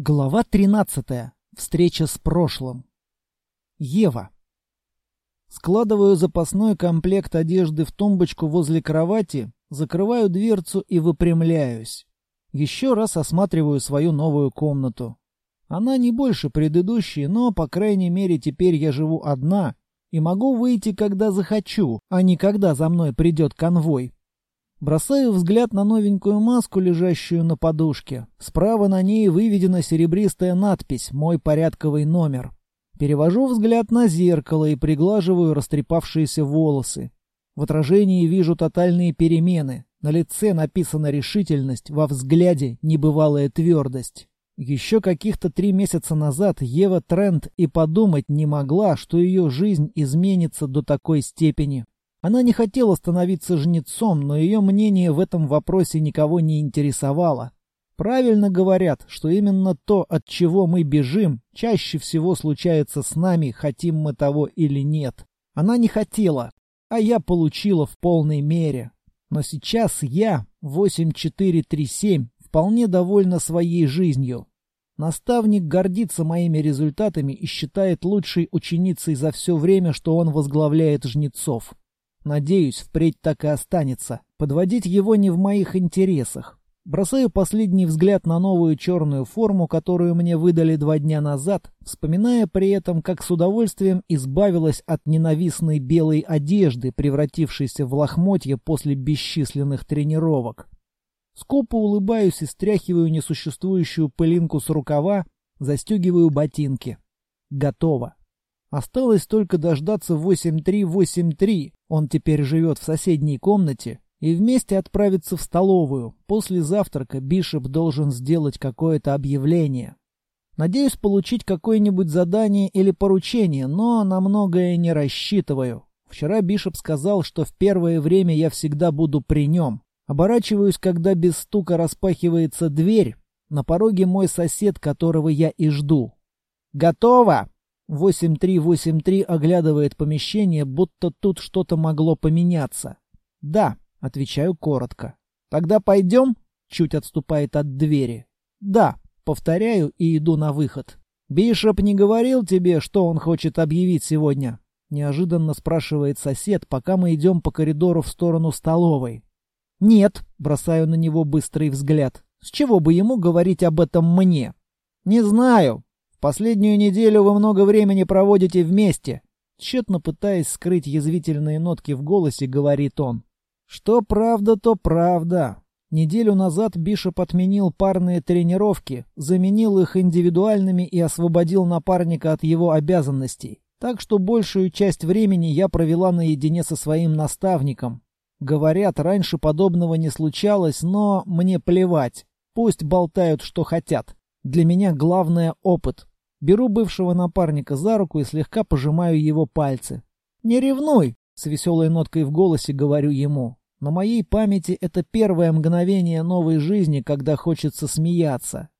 Глава 13. Встреча с прошлым. Ева. Складываю запасной комплект одежды в тумбочку возле кровати, закрываю дверцу и выпрямляюсь. Еще раз осматриваю свою новую комнату. Она не больше предыдущей, но, по крайней мере, теперь я живу одна и могу выйти, когда захочу, а не когда за мной придет конвой. Бросаю взгляд на новенькую маску, лежащую на подушке. Справа на ней выведена серебристая надпись «Мой порядковый номер». Перевожу взгляд на зеркало и приглаживаю растрепавшиеся волосы. В отражении вижу тотальные перемены. На лице написана решительность, во взгляде небывалая твердость. Еще каких-то три месяца назад Ева Трент и подумать не могла, что ее жизнь изменится до такой степени. Она не хотела становиться жнецом, но ее мнение в этом вопросе никого не интересовало. Правильно говорят, что именно то, от чего мы бежим, чаще всего случается с нами, хотим мы того или нет. Она не хотела, а я получила в полной мере. Но сейчас я, 8437, вполне довольна своей жизнью. Наставник гордится моими результатами и считает лучшей ученицей за все время, что он возглавляет жнецов. Надеюсь, впредь так и останется. Подводить его не в моих интересах. Бросаю последний взгляд на новую черную форму, которую мне выдали два дня назад, вспоминая при этом, как с удовольствием избавилась от ненавистной белой одежды, превратившейся в лохмотье после бесчисленных тренировок. Скупо улыбаюсь и стряхиваю несуществующую пылинку с рукава, застегиваю ботинки. Готово. Осталось только дождаться 8383. Он теперь живет в соседней комнате. И вместе отправиться в столовую. После завтрака Бишоп должен сделать какое-то объявление. Надеюсь получить какое-нибудь задание или поручение, но на многое не рассчитываю. Вчера Бишоп сказал, что в первое время я всегда буду при нем. Оборачиваюсь, когда без стука распахивается дверь. На пороге мой сосед, которого я и жду. «Готово!» 8383 оглядывает помещение, будто тут что-то могло поменяться. «Да», — отвечаю коротко. «Тогда пойдем?» — чуть отступает от двери. «Да», — повторяю и иду на выход. «Бишоп не говорил тебе, что он хочет объявить сегодня?» — неожиданно спрашивает сосед, пока мы идем по коридору в сторону столовой. «Нет», — бросаю на него быстрый взгляд. «С чего бы ему говорить об этом мне?» «Не знаю», Последнюю неделю вы много времени проводите вместе. Тщетно пытаясь скрыть язвительные нотки в голосе, говорит он. Что правда, то правда. Неделю назад Бишоп отменил парные тренировки, заменил их индивидуальными и освободил напарника от его обязанностей. Так что большую часть времени я провела наедине со своим наставником. Говорят, раньше подобного не случалось, но мне плевать. Пусть болтают, что хотят. Для меня главное — опыт. Беру бывшего напарника за руку и слегка пожимаю его пальцы. «Не ревнуй!» — с веселой ноткой в голосе говорю ему. На моей памяти это первое мгновение новой жизни, когда хочется смеяться.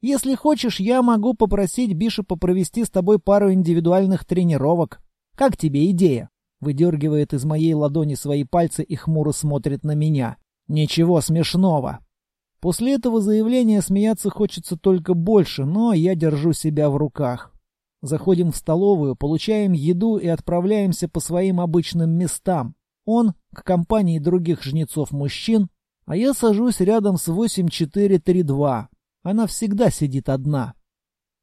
«Если хочешь, я могу попросить Бишопа провести с тобой пару индивидуальных тренировок. Как тебе идея?» Выдергивает из моей ладони свои пальцы и хмуро смотрит на меня. «Ничего смешного!» После этого заявления смеяться хочется только больше, но я держу себя в руках. Заходим в столовую, получаем еду и отправляемся по своим обычным местам. Он к компании других жнецов-мужчин, а я сажусь рядом с 8432. Она всегда сидит одна.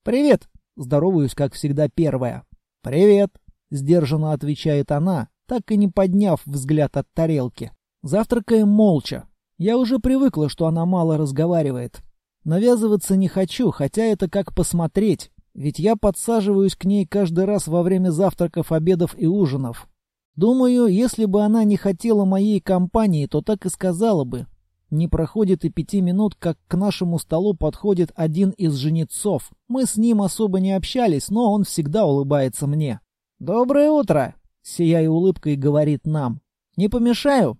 «Привет!» — здороваюсь, как всегда, первая. «Привет!» — сдержанно отвечает она, так и не подняв взгляд от тарелки. Завтракаем молча. Я уже привыкла, что она мало разговаривает. Навязываться не хочу, хотя это как посмотреть, ведь я подсаживаюсь к ней каждый раз во время завтраков, обедов и ужинов. Думаю, если бы она не хотела моей компании, то так и сказала бы. Не проходит и пяти минут, как к нашему столу подходит один из женицов. Мы с ним особо не общались, но он всегда улыбается мне. «Доброе утро!» — сияя улыбкой, говорит нам. «Не помешаю?»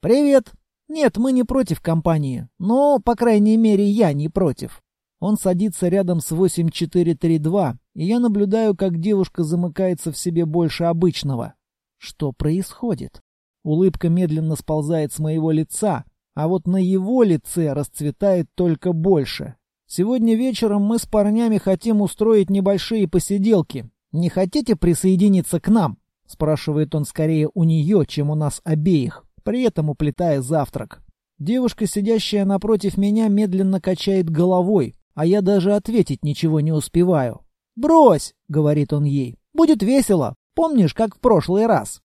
«Привет!» «Нет, мы не против компании. Но, по крайней мере, я не против». Он садится рядом с 8432, и я наблюдаю, как девушка замыкается в себе больше обычного. Что происходит? Улыбка медленно сползает с моего лица, а вот на его лице расцветает только больше. Сегодня вечером мы с парнями хотим устроить небольшие посиделки. Не хотите присоединиться к нам?» — спрашивает он скорее у нее, чем у нас обеих, при этом уплетая завтрак. Девушка, сидящая напротив меня, медленно качает головой, а я даже ответить ничего не успеваю. «Брось!» — говорит он ей. «Будет весело. Помнишь, как в прошлый раз?»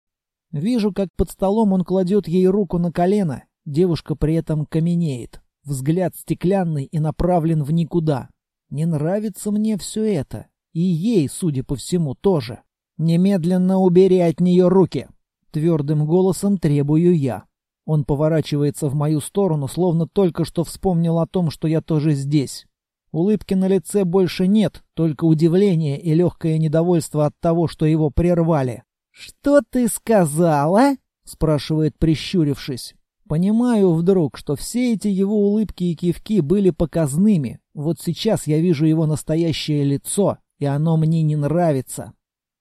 Вижу, как под столом он кладет ей руку на колено. Девушка при этом каменеет. Взгляд стеклянный и направлен в никуда. Не нравится мне все это. И ей, судя по всему, тоже. «Немедленно убери от нее руки!» Твердым голосом требую я. Он поворачивается в мою сторону, словно только что вспомнил о том, что я тоже здесь. Улыбки на лице больше нет, только удивление и легкое недовольство от того, что его прервали. «Что ты сказала?» — спрашивает, прищурившись. Понимаю вдруг, что все эти его улыбки и кивки были показными. Вот сейчас я вижу его настоящее лицо, и оно мне не нравится.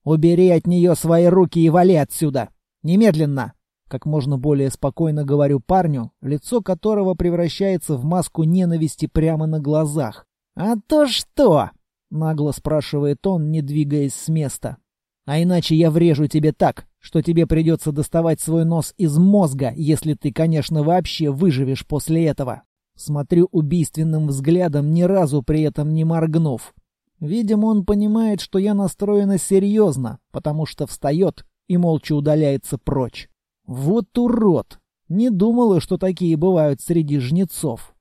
«Убери от нее свои руки и вали отсюда! Немедленно!» Как можно более спокойно говорю парню, лицо которого превращается в маску ненависти прямо на глазах. «А то что?» — нагло спрашивает он, не двигаясь с места. «А иначе я врежу тебе так, что тебе придется доставать свой нос из мозга, если ты, конечно, вообще выживешь после этого». Смотрю убийственным взглядом, ни разу при этом не моргнув. Видимо, он понимает, что я настроена серьезно, потому что встает и молча удаляется прочь. Вот урод! Не думала, что такие бывают среди жнецов.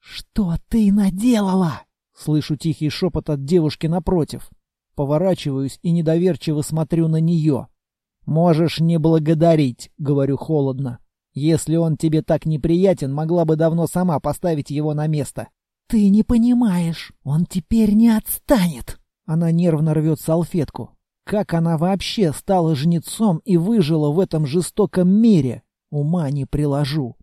«Что ты наделала?» Слышу тихий шепот от девушки напротив. Поворачиваюсь и недоверчиво смотрю на нее. «Можешь не благодарить», — говорю холодно. «Если он тебе так неприятен, могла бы давно сама поставить его на место». «Ты не понимаешь, он теперь не отстанет!» Она нервно рвет салфетку. Как она вообще стала жнецом и выжила в этом жестоком мире? Ума не приложу.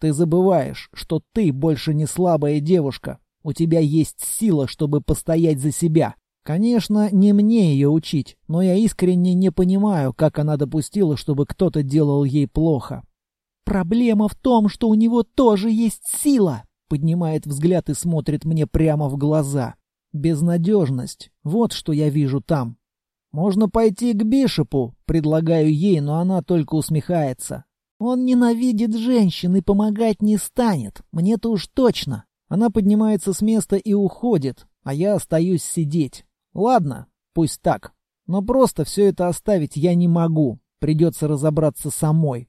Ты забываешь, что ты больше не слабая девушка. У тебя есть сила, чтобы постоять за себя. Конечно, не мне ее учить, но я искренне не понимаю, как она допустила, чтобы кто-то делал ей плохо. Проблема в том, что у него тоже есть сила. Поднимает взгляд и смотрит мне прямо в глаза. Безнадежность. Вот что я вижу там. «Можно пойти к Бишопу», — предлагаю ей, но она только усмехается. «Он ненавидит женщин и помогать не станет, мне-то уж точно». Она поднимается с места и уходит, а я остаюсь сидеть. Ладно, пусть так. Но просто все это оставить я не могу. Придется разобраться самой.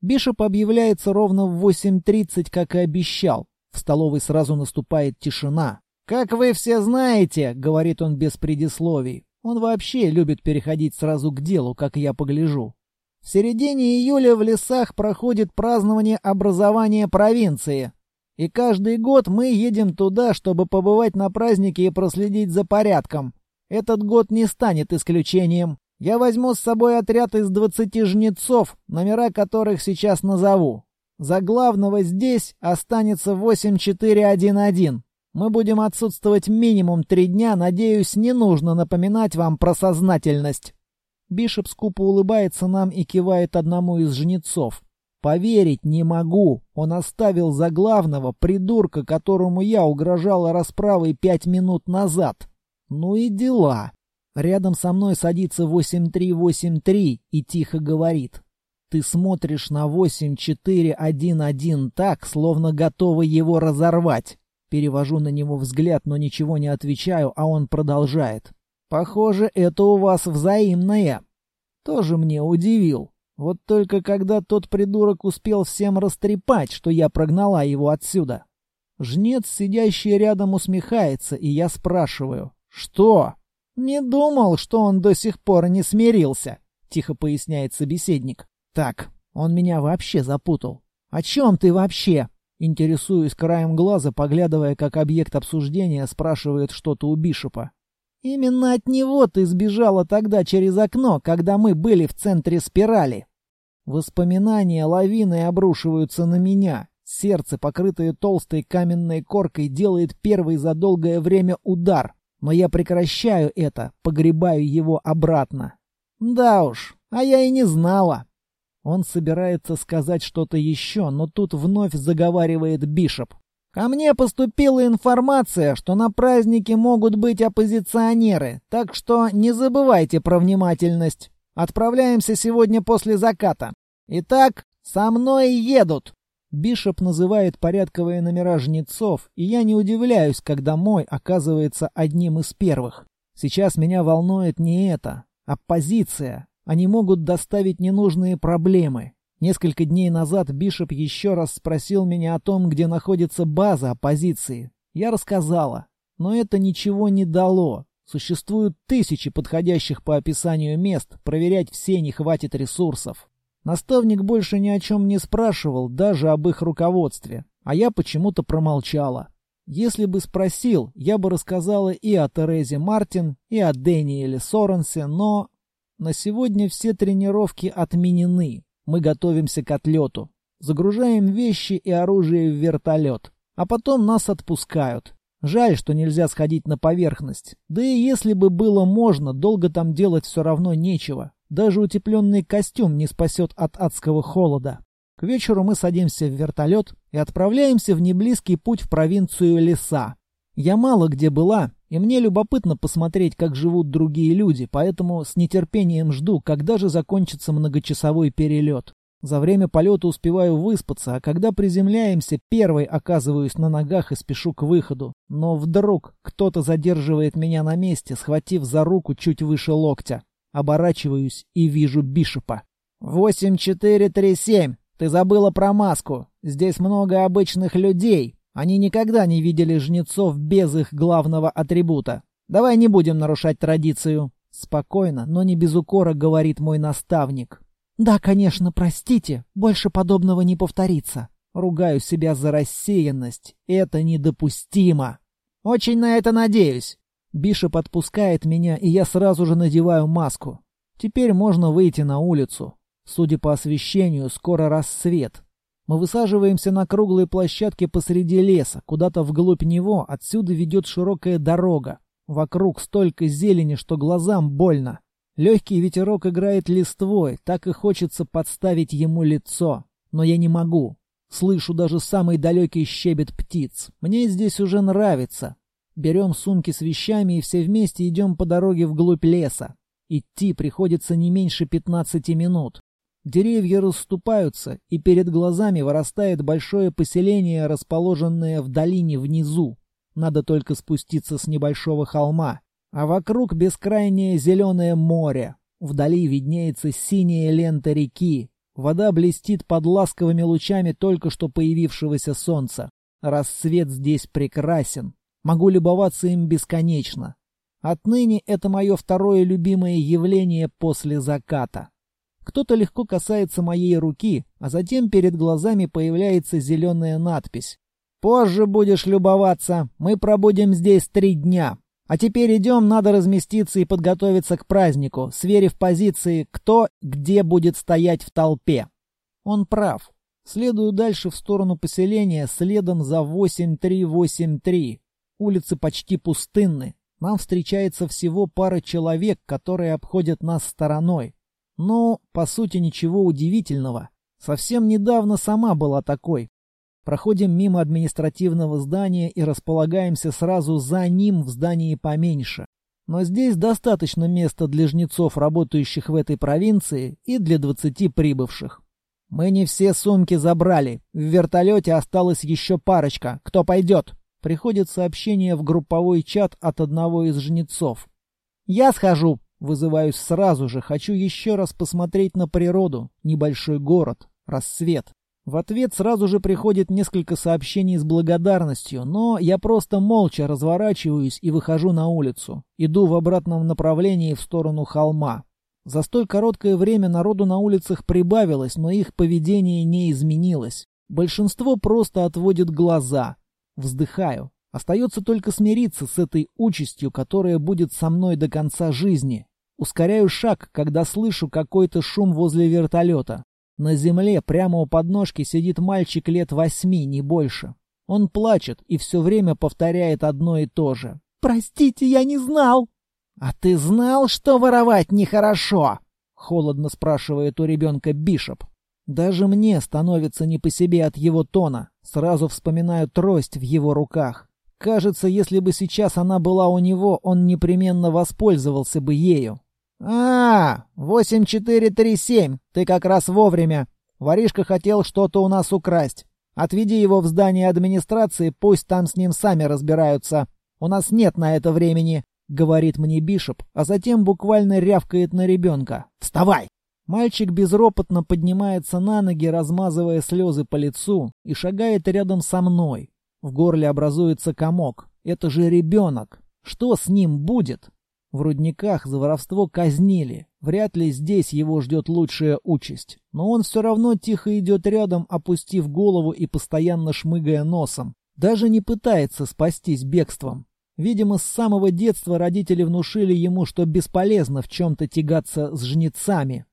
Бишоп объявляется ровно в 8.30, как и обещал. В столовой сразу наступает тишина. «Как вы все знаете», — говорит он без предисловий, он вообще любит переходить сразу к делу, как я погляжу. В середине июля в лесах проходит празднование образования провинции. И каждый год мы едем туда, чтобы побывать на празднике и проследить за порядком. Этот год не станет исключением. Я возьму с собой отряд из двадцати жнецов, номера которых сейчас назову. За главного здесь останется 8411. Мы будем отсутствовать минимум три дня, надеюсь, не нужно напоминать вам про сознательность». Бишоп скупо улыбается нам и кивает одному из жнецов. «Поверить не могу. Он оставил за главного придурка, которому я угрожала расправой пять минут назад. Ну и дела». Рядом со мной садится 8383 и тихо говорит. «Ты смотришь на 8411 так, словно готова его разорвать. Перевожу на него взгляд, но ничего не отвечаю, а он продолжает. «Похоже, это у вас взаимное». Тоже мне удивил. Вот только когда тот придурок успел всем растрепать, что я прогнала его отсюда. Жнец, сидящий рядом, усмехается, и я спрашиваю. «Что?» «Не думал, что он до сих пор не смирился», — тихо поясняет собеседник. «Так, он меня вообще запутал. О чем ты вообще?» Интересуюсь краем глаза, поглядывая, как объект обсуждения спрашивает что-то у Бишопа. «Именно от него ты сбежала тогда через окно, когда мы были в центре спирали». Воспоминания лавиной обрушиваются на меня. Сердце, покрытое толстой каменной коркой, делает первый за долгое время удар. Но я прекращаю это, погребаю его обратно. Да уж, а я и не знала. Он собирается сказать что-то еще, но тут вновь заговаривает Бишоп. Ко мне поступила информация, что на празднике могут быть оппозиционеры, так что не забывайте про внимательность. Отправляемся сегодня после заката. Итак, со мной едут. Бишоп называет порядковые номера жнецов, и я не удивляюсь, когда мой оказывается одним из первых. Сейчас меня волнует не это, а позиция. Они могут доставить ненужные проблемы. Несколько дней назад Бишоп еще раз спросил меня о том, где находится база оппозиции. Я рассказала, но это ничего не дало. Существуют тысячи подходящих по описанию мест, проверять все не хватит ресурсов. Наставник больше ни о чем не спрашивал, даже об их руководстве, а я почему-то промолчала. Если бы спросил, я бы рассказала и о Терезе Мартин, и о Дэниеле Соренсе, но... На сегодня все тренировки отменены. Мы готовимся к отлету. Загружаем вещи и оружие в вертолет. А потом нас отпускают. Жаль, что нельзя сходить на поверхность. Да и если бы было можно, долго там делать все равно нечего. Даже утепленный костюм не спасет от адского холода. К вечеру мы садимся в вертолет и отправляемся в неблизкий путь в провинцию Леса. Я мало где была, и мне любопытно посмотреть, как живут другие люди, поэтому с нетерпением жду, когда же закончится многочасовой перелет. За время полета успеваю выспаться, а когда приземляемся, первой оказываюсь на ногах и спешу к выходу. Но вдруг кто-то задерживает меня на месте, схватив за руку чуть выше локтя. Оборачиваюсь и вижу Бишопа. «Восемь, четыре, три, семь!» Ты забыла про маску. Здесь много обычных людей. Они никогда не видели жнецов без их главного атрибута. Давай не будем нарушать традицию. Спокойно, но не без укора, говорит мой наставник. Да, конечно, простите. Больше подобного не повторится. Ругаю себя за рассеянность. Это недопустимо. Очень на это надеюсь. Бишоп отпускает меня, и я сразу же надеваю маску. Теперь можно выйти на улицу. Судя по освещению, скоро рассвет. Мы высаживаемся на круглой площадке посреди леса. Куда-то вглубь него отсюда ведет широкая дорога. Вокруг столько зелени, что глазам больно. Легкий ветерок играет листвой, так и хочется подставить ему лицо. Но я не могу. Слышу даже самый далекий щебет птиц. Мне здесь уже нравится. Берем сумки с вещами и все вместе идем по дороге вглубь леса. Идти приходится не меньше пятнадцати минут. Деревья расступаются, и перед глазами вырастает большое поселение, расположенное в долине внизу. Надо только спуститься с небольшого холма. А вокруг бескрайнее зеленое море. Вдали виднеется синяя лента реки. Вода блестит под ласковыми лучами только что появившегося солнца. Рассвет здесь прекрасен. Могу любоваться им бесконечно. Отныне это мое второе любимое явление после заката. Кто-то легко касается моей руки, а затем перед глазами появляется зеленая надпись. «Позже будешь любоваться. Мы пробудем здесь три дня. А теперь идем, надо разместиться и подготовиться к празднику, сверив позиции, кто где будет стоять в толпе». Он прав. Следую дальше в сторону поселения, следом за 8383. Улицы почти пустынны. Нам встречается всего пара человек, которые обходят нас стороной. Ну, по сути, ничего удивительного. Совсем недавно сама была такой. Проходим мимо административного здания и располагаемся сразу за ним в здании поменьше. Но здесь достаточно места для жнецов, работающих в этой провинции, и для двадцати прибывших. Мы не все сумки забрали. В вертолете осталось еще парочка. Кто пойдет? Приходит сообщение в групповой чат от одного из жнецов. «Я схожу», Вызываюсь сразу же, хочу еще раз посмотреть на природу, небольшой город, рассвет. В ответ сразу же приходит несколько сообщений с благодарностью, но я просто молча разворачиваюсь и выхожу на улицу. Иду в обратном направлении в сторону холма. За столь короткое время народу на улицах прибавилось, но их поведение не изменилось. Большинство просто отводит глаза. Вздыхаю. Остается только смириться с этой участью, которая будет со мной до конца жизни. Ускоряю шаг, когда слышу какой-то шум возле вертолета. На земле, прямо у подножки, сидит мальчик лет восьми, не больше. Он плачет и все время повторяет одно и то же. «Простите, я не знал!» «А ты знал, что воровать нехорошо?» — холодно спрашивает у ребенка Бишоп. Даже мне становится не по себе от его тона. Сразу вспоминаю трость в его руках. Кажется, если бы сейчас она была у него, он непременно воспользовался бы ею. «А, 8437, ты как раз вовремя. Воришка хотел что-то у нас украсть. Отведи его в здание администрации, пусть там с ним сами разбираются. У нас нет на это времени», — говорит мне Бишоп, а затем буквально рявкает на ребенка. «Вставай!» Мальчик безропотно поднимается на ноги, размазывая слезы по лицу, и шагает рядом со мной. В горле образуется комок. Это же ребенок. Что с ним будет? В рудниках за воровство казнили. Вряд ли здесь его ждет лучшая участь. Но он все равно тихо идет рядом, опустив голову и постоянно шмыгая носом. Даже не пытается спастись бегством. Видимо, с самого детства родители внушили ему, что бесполезно в чем-то тягаться с жнецами,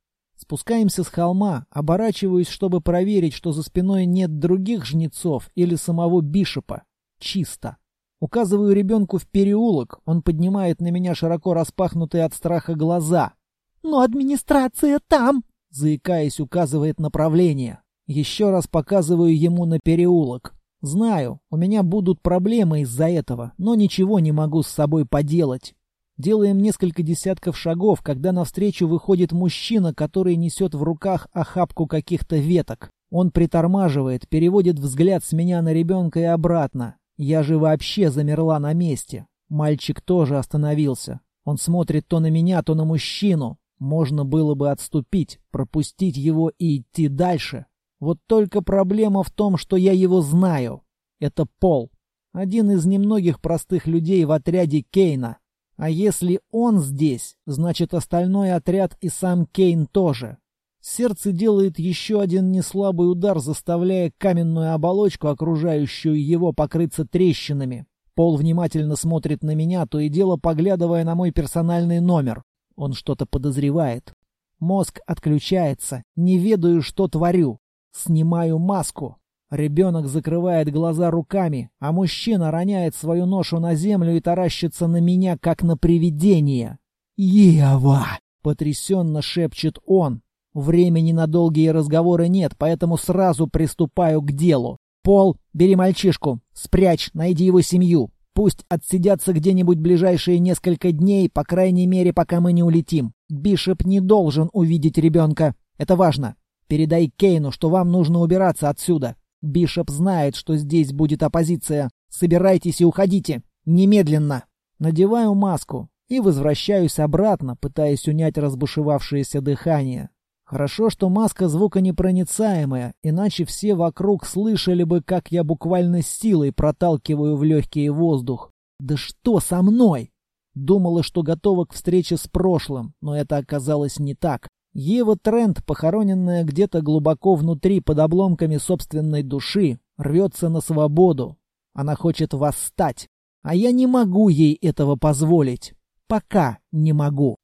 Спускаемся с холма, оборачиваюсь, чтобы проверить, что за спиной нет других жнецов или самого Бишопа. Чисто. Указываю ребенку в переулок, он поднимает на меня широко распахнутые от страха глаза. «Но администрация там!» Заикаясь, указывает направление. Еще раз показываю ему на переулок. Знаю, у меня будут проблемы из-за этого, но ничего не могу с собой поделать. Делаем несколько десятков шагов, когда навстречу выходит мужчина, который несет в руках охапку каких-то веток. Он притормаживает, переводит взгляд с меня на ребенка и обратно. Я же вообще замерла на месте. Мальчик тоже остановился. Он смотрит то на меня, то на мужчину. Можно было бы отступить, пропустить его и идти дальше. Вот только проблема в том, что я его знаю. Это Пол. Один из немногих простых людей в отряде Кейна. А если он здесь, значит остальной отряд и сам Кейн тоже. Сердце делает еще один неслабый удар, заставляя каменную оболочку, окружающую его, покрыться трещинами. Пол внимательно смотрит на меня, то и дело поглядывая на мой персональный номер. Он что-то подозревает. Мозг отключается. Не ведаю, что творю. Снимаю маску. Ребенок закрывает глаза руками, а мужчина роняет свою ношу на землю и таращится на меня, как на привидение. «Ева!» — потрясенно шепчет он. Времени на долгие разговоры нет, поэтому сразу приступаю к делу. «Пол, бери мальчишку, спрячь, найди его семью. Пусть отсидятся где-нибудь ближайшие несколько дней, по крайней мере, пока мы не улетим. Бишоп не должен увидеть ребенка. Это важно. Передай Кейну, что вам нужно убираться отсюда. Бишоп знает, что здесь будет оппозиция. Собирайтесь и уходите. Немедленно. Надеваю маску и возвращаюсь обратно, пытаясь унять разбушевавшееся дыхание. Хорошо, что маска звуконепроницаемая, иначе все вокруг слышали бы, как я буквально силой проталкиваю в легкий воздух. Да что со мной? Думала, что готова к встрече с прошлым, но это оказалось не так. Ева Трент, похороненная где-то глубоко внутри под обломками собственной души, рвется на свободу. Она хочет восстать, а я не могу ей этого позволить. Пока не могу.